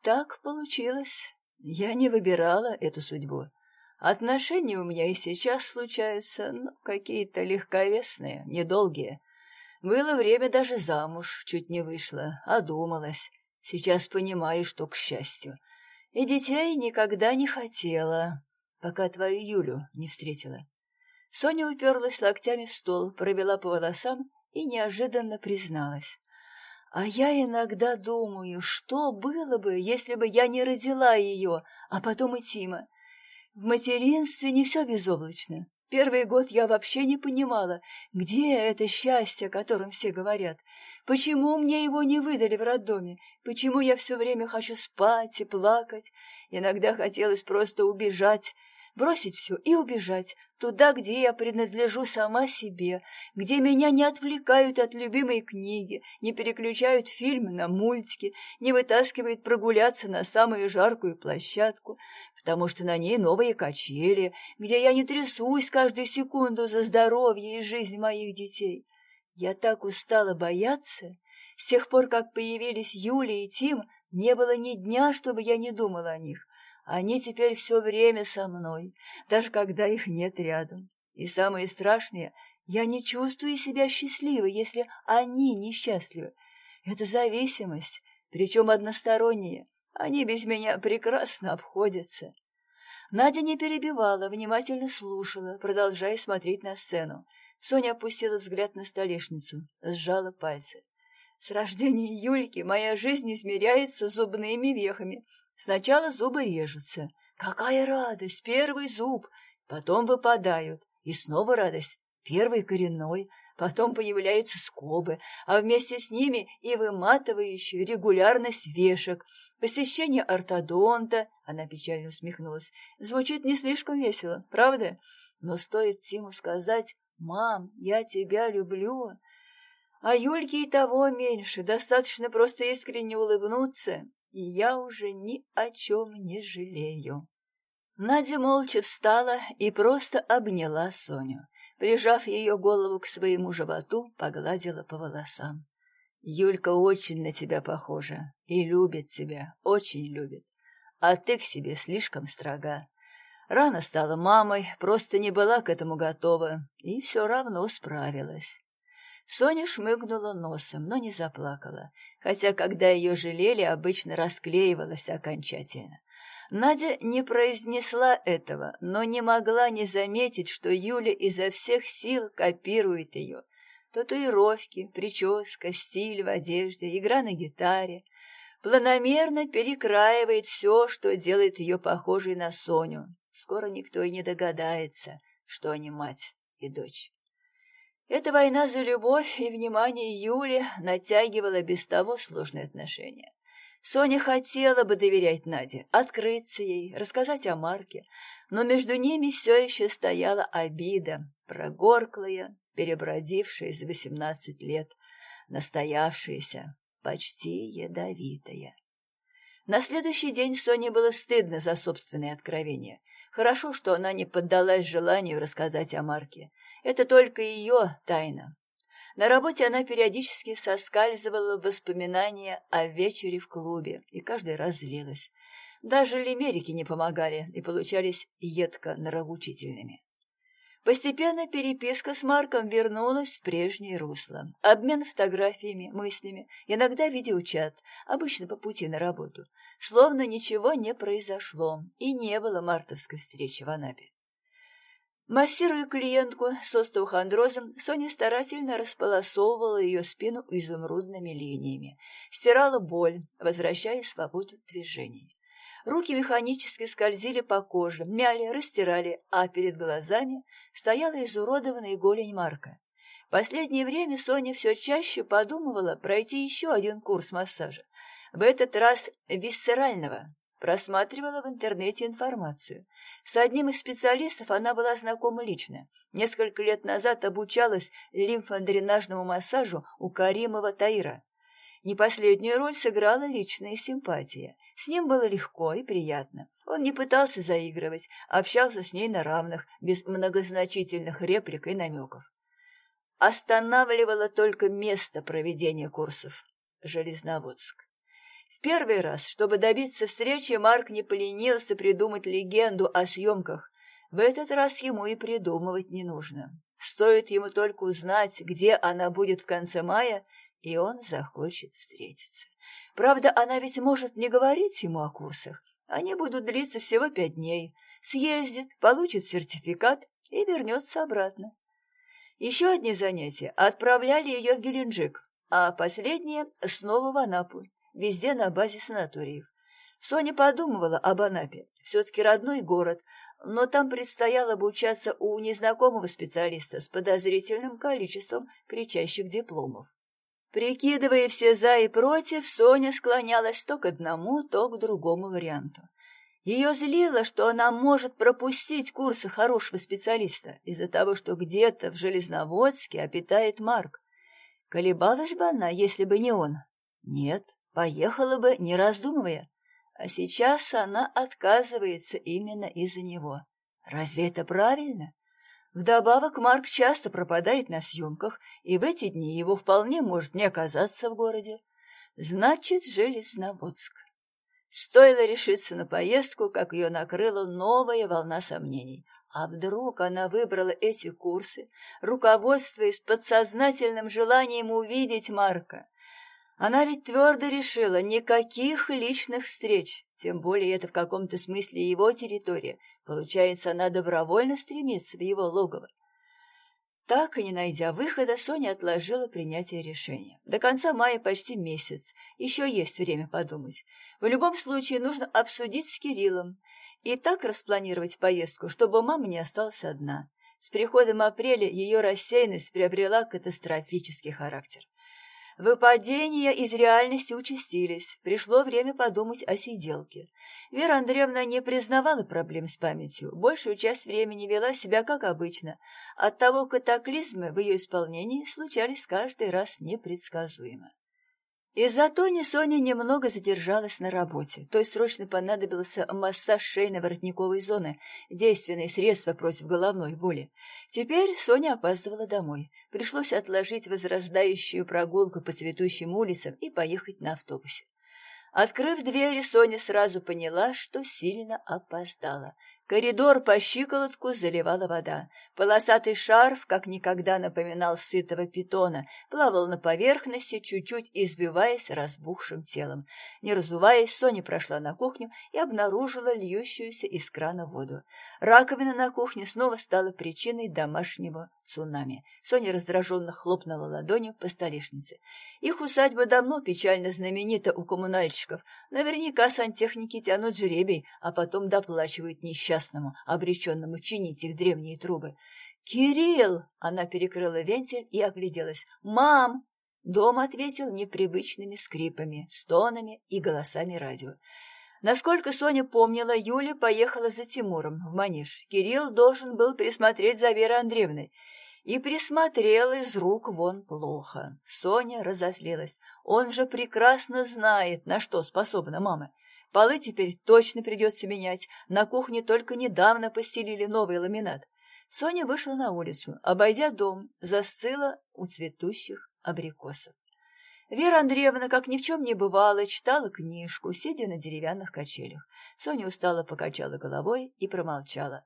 «Так получилось. Я не выбирала эту судьбу. Отношения у меня и сейчас случаются, но какие-то легковесные, недолгие. Было время даже замуж чуть не вышла, одумалась. Сейчас понимаю, что к счастью. И детей никогда не хотела, пока твою Юлю не встретила. Соня уперлась локтями в стол, провела по волосам и неожиданно призналась. А я иногда думаю, что было бы, если бы я не родила ее, а потом и Тима. В материнстве не все безоблачно. Первый год я вообще не понимала, где это счастье, о котором все говорят. Почему мне его не выдали в роддоме? Почему я все время хочу спать и плакать? Иногда хотелось просто убежать, бросить все и убежать, туда, где я принадлежу сама себе, где меня не отвлекают от любимой книги, не переключают фильмы на мультики, не вытаскивают прогуляться на самую жаркую площадку, потому что на ней новые качели, где я не трясусь каждую секунду за здоровье и жизнь моих детей. Я так устала бояться. С тех пор, как появились Юля и Тим, не было ни дня, чтобы я не думала о них. Они теперь все время со мной, даже когда их нет рядом. И самое страшное, я не чувствую себя счастливой, если они несчастливы. Это зависимость, причем односторонняя. Они без меня прекрасно обходятся. Надя не перебивала, внимательно слушала, продолжая смотреть на сцену. Соня опустила взгляд на столешницу, сжала пальцы. С рождения Юльки моя жизнь измеряется зубными вехами, Сначала зубы режутся. Какая радость! Первый зуб. Потом выпадают. И снова радость. Первый коренной. Потом появляются скобы, а вместе с ними и выматывающая регулярность вешек. Посещение ортодонта, она печально усмехнулась, звучит не слишком весело, правда? Но стоит Тиму сказать «Мам, я тебя люблю», а Юльке и того меньше, достаточно просто искренне улыбнуться, и я уже ни о чем не жалею. Надя молча встала и просто обняла Соню. Прижав ее голову к своему животу, погладила по волосам. Юлька очень на тебя похожа и любит тебя, очень любит. А ты к себе слишком строга. Рано стала мамой, просто не была к этому готова и все равно справилась. Соня шмыгнула носом, но не заплакала, хотя, когда ее жалели, обычно расклеивалась окончательно. Надя не произнесла этого, но не могла не заметить, что Юля изо всех сил копирует ее. Татуировки, прическа, стиль в одежде, игра на гитаре. Планомерно перекраивает все, что делает ее похожей на Соню. Скоро никто и не догадается, что они мать и дочь. Эта война за любовь и внимание Юли натягивала без того сложные отношения. Соня хотела бы доверять Наде, открыться ей, рассказать о Марке, но между ними все еще стояла обида, прогорклая, перебродившая за восемнадцать лет, настоявшаяся, почти ядовитая. На следующий день Соне было стыдно за собственное откровение. Хорошо, что она не поддалась желанию рассказать о Марке. Это только ее тайна. На работе она периодически соскальзывала в воспоминания о вечере в клубе и каждый раз злилась. Даже лимерики не помогали и получались едко нравоучительными. Постепенно переписка с Марком вернулась в прежнее русло. Обмен фотографиями, мыслями, иногда видеочат, обычно по пути на работу. Словно ничего не произошло, и не было мартовской встречи в Анапе. Массируя клиентку с остеохондрозом, Соня старательно располосовывала ее спину изумрудными линиями, стирала боль, возвращая свободу движений. Руки механически скользили по коже, мяли, растирали, а перед глазами стояла изуродованная голень Марка. Последнее время Соня все чаще подумывала пройти еще один курс массажа, в этот раз висцерального, Просматривала в интернете информацию. С одним из специалистов она была знакома лично. Несколько лет назад обучалась лимфодренажному массажу у Каримова Таира. Не последнюю роль сыграла личная симпатия. С ним было легко и приятно. Он не пытался заигрывать, общался с ней на равных, без многозначительных реплик и намеков. Останавливало только место проведения курсов — Железноводск. В первый раз, чтобы добиться встречи, Марк не поленился придумать легенду о съемках. В этот раз ему и придумывать не нужно. Стоит ему только узнать, где она будет в конце мая, и он захочет встретиться. Правда, она ведь может не говорить ему о курсах. Они будут длиться всего пять дней. Съездит, получит сертификат и вернется обратно. Еще одни занятия отправляли ее в Геленджик, а последние снова в Анапу везде на базе санаториев. Соня подумывала об Анапе, все-таки родной город, но там предстояло обучаться у незнакомого специалиста с подозрительным количеством кричащих дипломов. Прикидывая все «за» и «против», Соня склонялась то к одному, то к другому варианту. Ее злило, что она может пропустить курсы хорошего специалиста из-за того, что где-то в Железноводске обитает Марк. Колебалась бы она, если бы не он? Нет, Поехала бы, не раздумывая. А сейчас она отказывается именно из-за него. Разве это правильно? Вдобавок Марк часто пропадает на съемках, и в эти дни его вполне может не оказаться в городе. Значит, Железноводск. Стоило решиться на поездку, как ее накрыла новая волна сомнений. А вдруг она выбрала эти курсы, руководствуясь подсознательным желанием увидеть Марка? Она ведь твердо решила никаких личных встреч, тем более это в каком-то смысле его территория. Получается, она добровольно стремится в его логово. Так и не найдя выхода, Соня отложила принятие решения. До конца мая почти месяц, еще есть время подумать. В любом случае нужно обсудить с Кириллом и так распланировать поездку, чтобы мама не осталась одна. С приходом апреля ее рассеянность приобрела катастрофический характер. Выпадения из реальности участились. Пришло время подумать о сиделке. Вера Андреевна не признавала проблем с памятью. Большую часть времени вела себя как обычно. Оттого катаклизмы в ее исполнении случались каждый раз непредсказуемо. Из-за Тони Соня немного задержалась на работе. То есть срочно понадобился массаж шейно-воротниковой зоны, действенное средство против головной боли. Теперь Соня опаздывала домой. Пришлось отложить возрождающую прогулку по цветущим улицам и поехать на автобусе. Открыв двери, Соня сразу поняла, что сильно опоздала. Коридор по щиколотку заливала вода. Полосатый шарф, как никогда напоминал сытого питона, плавал на поверхности, чуть-чуть избиваясь разбухшим телом. Не разуваясь, Соня прошла на кухню и обнаружила льющуюся из крана воду. Раковина на кухне снова стала причиной домашнего цунами. Соня раздраженно хлопнула ладонью по столешнице. Их усадьба давно печально знаменита у коммунальщиков. Наверняка сантехники тянут жребий, а потом доплачивают несчастному, обреченному чинить их древние трубы. «Кирилл!» — она перекрыла вентиль и огляделась. «Мам!» Дом ответил непривычными скрипами, стонами и голосами радио. Насколько Соня помнила, Юля поехала за Тимуром в Манеж. Кирилл должен был присмотреть за Верой Андреевной. И присмотрел из рук вон плохо. Соня разозлилась. Он же прекрасно знает, на что способна мама. Полы теперь точно придется менять. На кухне только недавно постелили новый ламинат. Соня вышла на улицу, обойдя дом, застыла у цветущих абрикосов. Вера Андреевна, как ни в чем не бывало, читала книжку, сидя на деревянных качелях. Соня устало покачала головой и промолчала.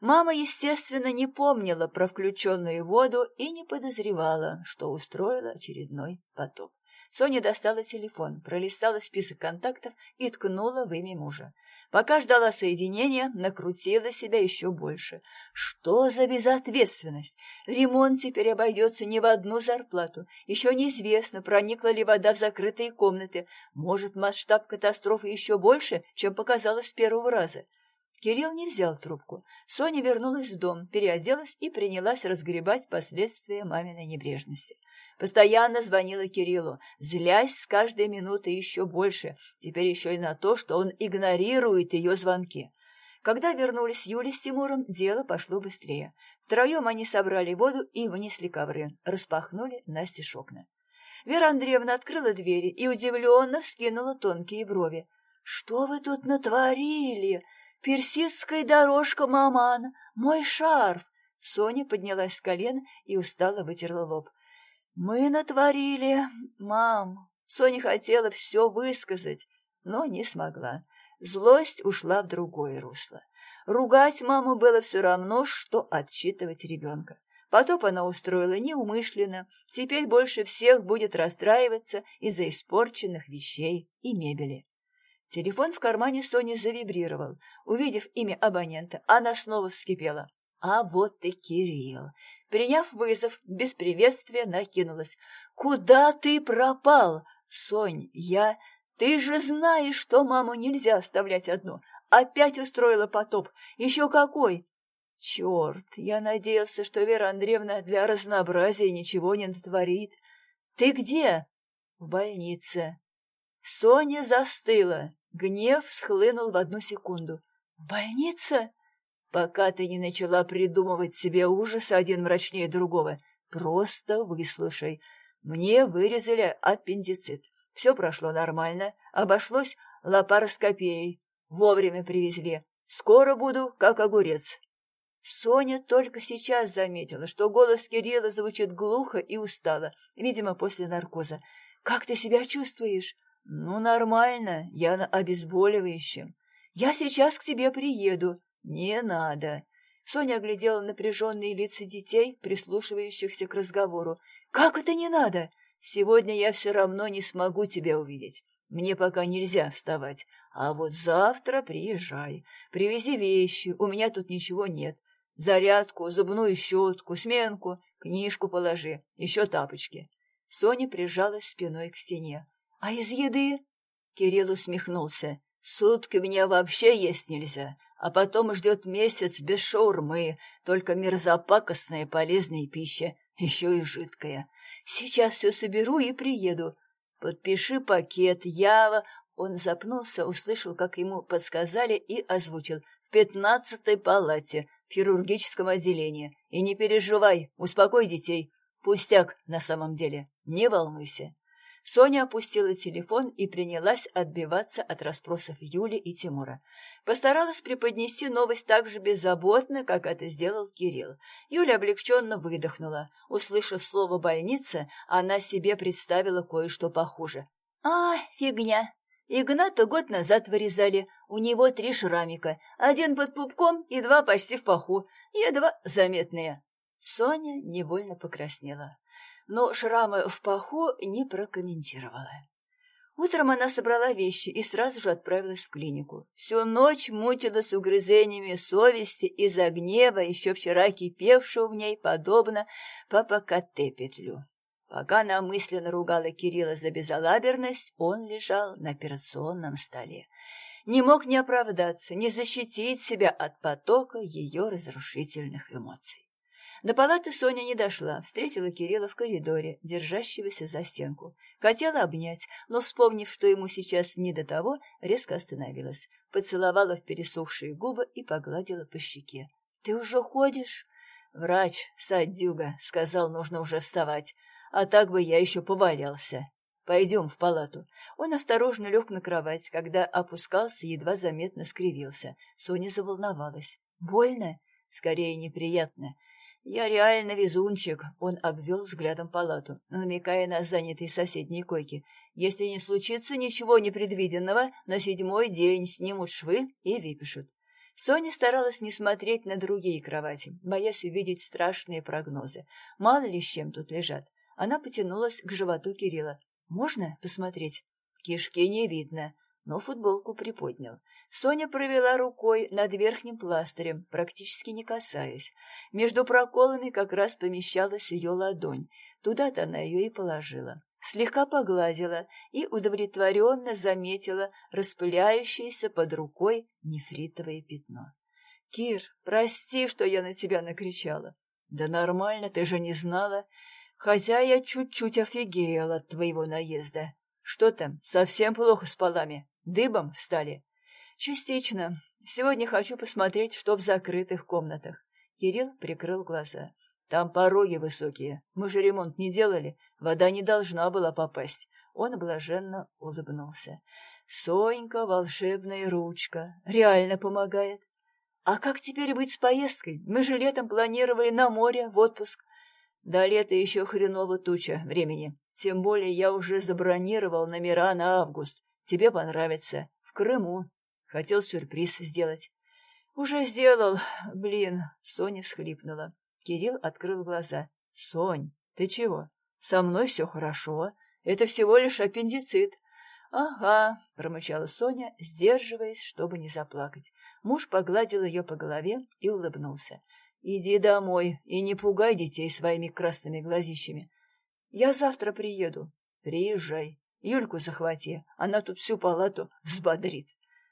Мама, естественно, не помнила про включенную воду и не подозревала, что устроила очередной потоп. Соня достала телефон, пролистала список контактов и ткнула в имя мужа. Пока ждала соединения, накрутила себя еще больше. Что за безответственность? Ремонт теперь обойдется не в одну зарплату. Еще неизвестно, проникла ли вода в закрытые комнаты. Может, масштаб катастрофы еще больше, чем показалось с первого раза. Кирилл не взял трубку. Соня вернулась в дом, переоделась и принялась разгребать последствия маминой небрежности. Постоянно звонила Кириллу, злясь с каждой минутой еще больше, теперь еще и на то, что он игнорирует ее звонки. Когда вернулись Юля с Тимуром, дело пошло быстрее. Втроем они собрали воду и вынесли ковры, распахнули настежь окна. Вера Андреевна открыла двери и удивленно вскинула тонкие брови. «Что вы тут натворили?» «Персидская дорожка, маман! Мой шарф!» Соня поднялась с колен и устало вытерла лоб. «Мы натворили, мам!» Соня хотела все высказать, но не смогла. Злость ушла в другое русло. Ругать маму было все равно, что отчитывать ребенка. Потоп она устроила неумышленно, теперь больше всех будет расстраиваться из-за испорченных вещей и мебели. Телефон в кармане Сони завибрировал. Увидев имя абонента, она снова вскипела. А вот и Кирилл. Приняв вызов, без приветствия накинулась. «Куда ты пропал?» «Сонь, я...» «Ты же знаешь, что маму нельзя оставлять одну. Опять устроила потоп. Еще какой!» «Черт, я надеялся, что Вера Андреевна для разнообразия ничего не натворит. Ты где?» «В больнице». Соня застыла. Гнев схлынул в одну секунду. «В больнице?» «Пока ты не начала придумывать себе ужасы один мрачнее другого, просто выслушай. Мне вырезали аппендицит. Все прошло нормально, обошлось лапароскопией. Вовремя привезли. Скоро буду, как огурец». Соня только сейчас заметила, что голос Кирилла звучит глухо и устало, видимо, после наркоза. «Как ты себя чувствуешь?» «Ну, нормально, я на обезболивающем. Я сейчас к тебе приеду». «Не надо». Соня оглядела напряженные лица детей, прислушивающихся к разговору. «Как это не надо? Сегодня я все равно не смогу тебя увидеть. Мне пока нельзя вставать. А вот завтра приезжай. Привези вещи, у меня тут ничего нет. Зарядку, зубную щетку, сменку, книжку положи, еще тапочки». Соня прижалась спиной к стене. «А из еды?» Кирилл усмехнулся. «Сутки меня вообще есть нельзя, а потом ждет месяц без шаурмы, только мерзопакостная полезная пища, еще и жидкая. Сейчас все соберу и приеду. Подпиши пакет, Ява...» Он запнулся, услышал, как ему подсказали, и озвучил. «В пятнадцатой палате, в хирургическом отделении. И не переживай, успокой детей. Пустяк на самом деле, не волнуйся». Соня опустила телефон и принялась отбиваться от расспросов Юли и Тимура. Постаралась преподнести новость так же беззаботно, как это сделал Кирилл. Юля облегченно выдохнула. Услышав слово «больница», она себе представила кое-что похуже. «А, фигня. Игната год назад вырезали. У него три шрамика. Один под пупком и два почти в паху. Едва заметные». Соня невольно покраснела но шрамы в паху не прокомментировала. Утром она собрала вещи и сразу же отправилась в клинику. Всю ночь мучилась угрызениями совести из-за гнева, еще вчера кипевшего в ней, подобно Папакате-петлю. Пока она мысленно ругала Кирилла за безалаберность, он лежал на операционном столе. Не мог ни оправдаться, ни защитить себя от потока ее разрушительных эмоций. До палаты Соня не дошла, встретила Кирилла в коридоре, держащегося за стенку. Хотела обнять, но, вспомнив, что ему сейчас не до того, резко остановилась, поцеловала в пересохшие губы и погладила по щеке. — Ты уже ходишь? — Врач, Саддюга, сказал, нужно уже вставать, а так бы я еще повалялся. Пойдем в палату. Он осторожно лег на кровать, когда опускался, едва заметно скривился. Соня заволновалась. «Больно?» «Скорее, неприятно. Я реально везунчик», — он обвел взглядом палату, намекая на занятые соседние койки. «Если не случится ничего непредвиденного, на седьмой день снимут швы и выпишут». Соня старалась не смотреть на другие кровати, боясь увидеть страшные прогнозы. Мало ли с чем тут лежат. Она потянулась к животу Кирилла. «Можно посмотреть?» Кишки не видно, но футболку приподнял. Соня провела рукой над верхним пластырем, практически не касаясь. Между проколами как раз помещалась ее ладонь. Туда-то она ее и положила. Слегка погладила и удовлетворенно заметила распыляющееся под рукой нефритовое пятно. «Кир, прости, что я на тебя накричала». «Да нормально, ты же не знала. Хотя я чуть-чуть офигела от твоего наезда. Что там, совсем плохо с полами? Дыбом стали? Частично. Сегодня хочу посмотреть, что в закрытых комнатах. Кирилл прикрыл глаза. Там пороги высокие. Мы же ремонт не делали. Вода не должна была попасть. Он блаженно улыбнулся. Сонька, волшебная ручка, реально помогает. А как теперь быть с поездкой? Мы же летом планировали на море, в отпуск. До лета еще хреново туча времени. Тем более я уже забронировал номера на август. Тебе понравится. В Крыму. Хотел сюрприз сделать. Уже сделал. Блин, Соня всхлипнула. Кирилл открыл глаза. Сонь, ты чего? Со мной все хорошо. Это всего лишь аппендицит. «Ага», — промычала Соня, сдерживаясь, чтобы не заплакать. Муж погладил ее по голове и улыбнулся. Иди домой и не пугай детей своими красными глазищами. Я завтра приеду. Приезжай. Юльку захвати, она тут всю палату взбодрит.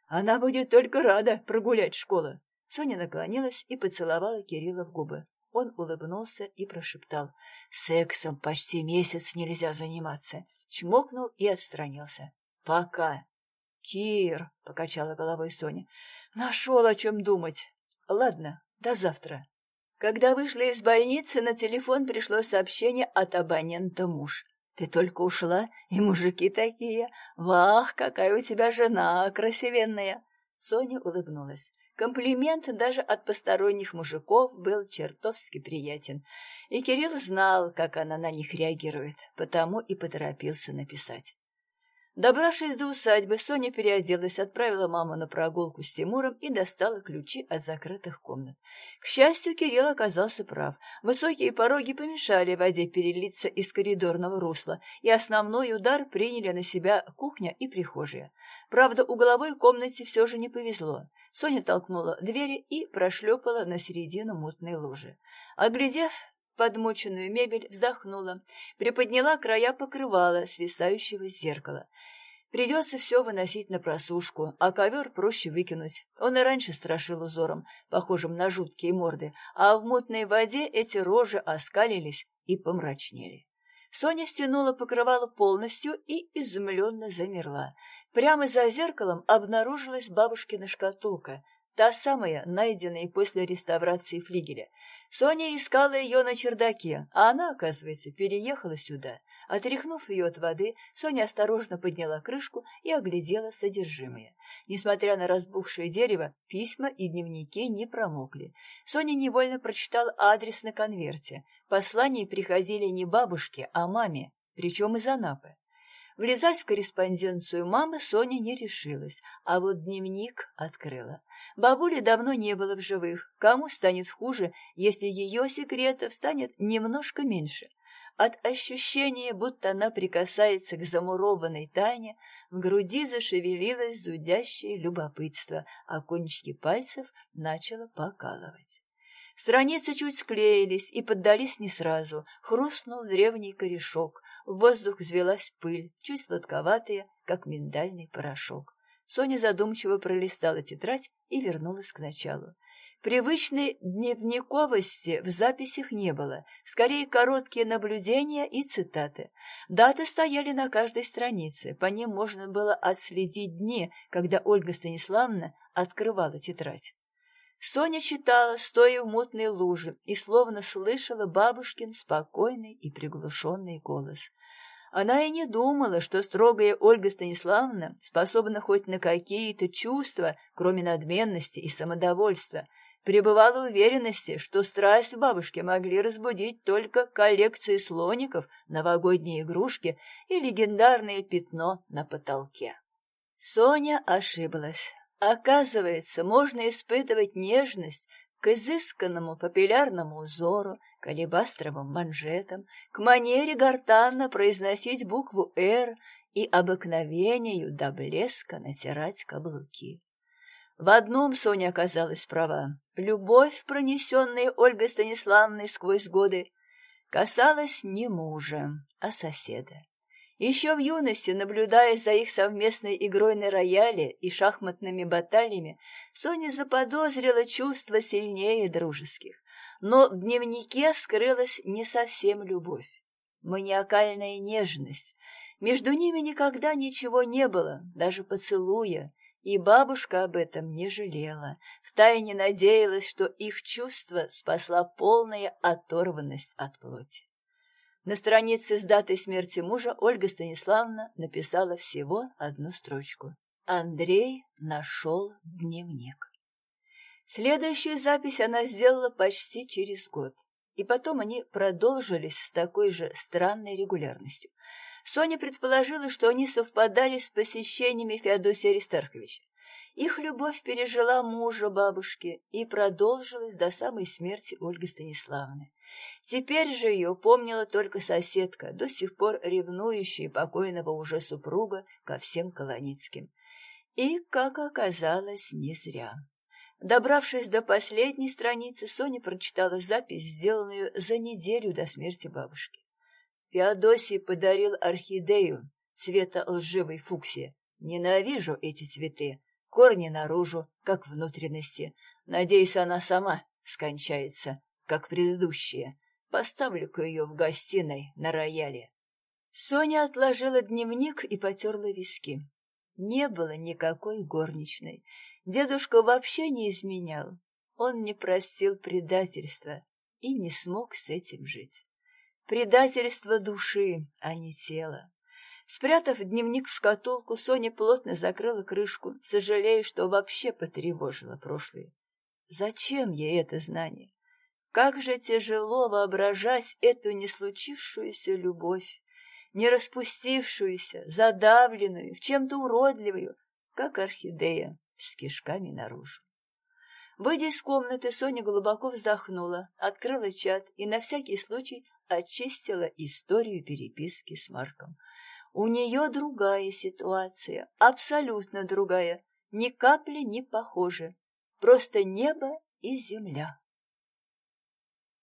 Она будет только рада прогулять школу. Соня наклонилась и поцеловала Кирилла в губы. Он улыбнулся и прошептал. «Сексом почти месяц нельзя заниматься». Чмокнул и отстранился. «Пока». «Кир», — покачала головой Соня, — «нашел о чем думать. Ладно, до завтра». Когда вышла из больницы, на телефон пришло сообщение от абонента муж. «Ты только ушла, и мужики такие. Вах, какая у тебя жена красивенная!» Соня улыбнулась. Комплимент даже от посторонних мужиков был чертовски приятен, и Кирилл знал, как она на них реагирует, потому и поторопился написать. Добравшись до усадьбы, Соня переоделась, отправила маму на прогулку с Тимуром и достала ключи от закрытых комнат. К счастью, Кирилл оказался прав. Высокие пороги помешали воде перелиться из коридорного русла, и основной удар приняли на себя кухня и прихожая. Правда, угловой комнате все же не повезло. Соня толкнула двери и прошлепала на середину мутной лужи. Оглядев подмоченную мебель, вздохнула, приподняла края покрывала, свисающего зеркала. Придется все выносить на просушку, а ковер проще выкинуть. Он и раньше страшил узором, похожим на жуткие морды, а в мутной воде эти рожи оскалились и помрачнели. Соня стянула покрывало полностью и изумленно замерла. Прямо за зеркалом обнаружилась бабушкина шкатулка, Та самая, найденная после реставрации флигеля. Соня искала ее на чердаке, а она, оказывается, переехала сюда. Отряхнув ее от воды, Соня осторожно подняла крышку и оглядела содержимое. Несмотря на разбухшее дерево, письма и дневники не промокли. Соня невольно прочитала адрес на конверте. Послания приходили не бабушке, а маме, причем из Анапы. Влезать в корреспонденцию мамы Соня не решилась, а вот дневник открыла. Бабули давно не было в живых. Кому станет хуже, если ее секретов станет немножко меньше? От ощущения, будто она прикасается к замурованной тайне, в груди зашевелилось зудящее любопытство, а кончики пальцев начало покалывать. Страницы чуть склеились и поддались не сразу. Хрустнул древний корешок. В воздух взвелась пыль, чуть сладковатая, как миндальный порошок. Соня задумчиво пролистала тетрадь и вернулась к началу. Привычной дневниковости в записях не было, скорее короткие наблюдения и цитаты. Даты стояли на каждой странице, по ним можно было отследить дни, когда Ольга Станиславовна открывала тетрадь. Соня читала, стоя в мутной луже, и словно слышала бабушкин спокойный и приглушенный голос. Она и не думала, что строгая Ольга Станиславовна способна хоть на какие-то чувства, кроме надменности и самодовольства. Пребывала в уверенности, что страсть бабушки могли разбудить только коллекции слоников, новогодние игрушки и легендарное пятно на потолке. Соня ошиблась. Оказывается, можно испытывать нежность к изысканному папиллярному узору, к алебастровым манжетам, к манере гортанно произносить букву «Р» и обыкновению до блеска натирать каблуки. В одном Соня оказалась права. Любовь, пронесенная Ольгой Станиславной сквозь годы, касалась не мужа, а соседа. Еще в юности, наблюдая за их совместной игрой на рояле и шахматными баталиями, Соня заподозрила чувства сильнее дружеских. Но в дневнике скрылась не совсем любовь, маниакальная нежность. Между ними никогда ничего не было, даже поцелуя, и бабушка об этом не жалела, втайне надеялась, что их чувство спасла полная оторванность от плоти. На странице с датой смерти мужа Ольга Станиславовна написала всего одну строчку. Андрей нашел дневник. Следующую запись она сделала почти через год, и потом они продолжились с такой же странной регулярностью. Соня предположила, что они совпадали с посещениями Феодосия Аристарховича. Их любовь пережила мужа бабушки и продолжилась до самой смерти Ольги Станиславны. Теперь же ее помнила только соседка, до сих пор ревнующая покойного уже супруга ко всем Колоницким. И, как оказалось, не зря. Добравшись до последней страницы, Соня прочитала запись, сделанную за неделю до смерти бабушки. Феодосий подарил орхидею цвета лживой фуксии. Ненавижу эти цветы, корни наружу, как внутренности. Надеюсь, она сама скончается как предыдущие. Поставлю-ка ее в гостиной на рояле. Соня отложила дневник и потерла виски. Не было никакой горничной. Дедушка вообще не изменял. Он не простил предательства и не смог с этим жить. Предательство души, а не тела. Спрятав дневник в шкатулку, Соня плотно закрыла крышку, сожалея, что вообще потревожила прошлое. Зачем ей это знание? Как же тяжело воображать эту не случившуюся любовь, не распустившуюся, задавленную, в чем-то уродливую, как орхидея с кишками наружу. Выйдя из комнаты, Соня глубоко вздохнула, открыла чат и на всякий случай очистила историю переписки с Марком. У нее другая ситуация, абсолютно другая, ни капли не похожа, просто небо и земля.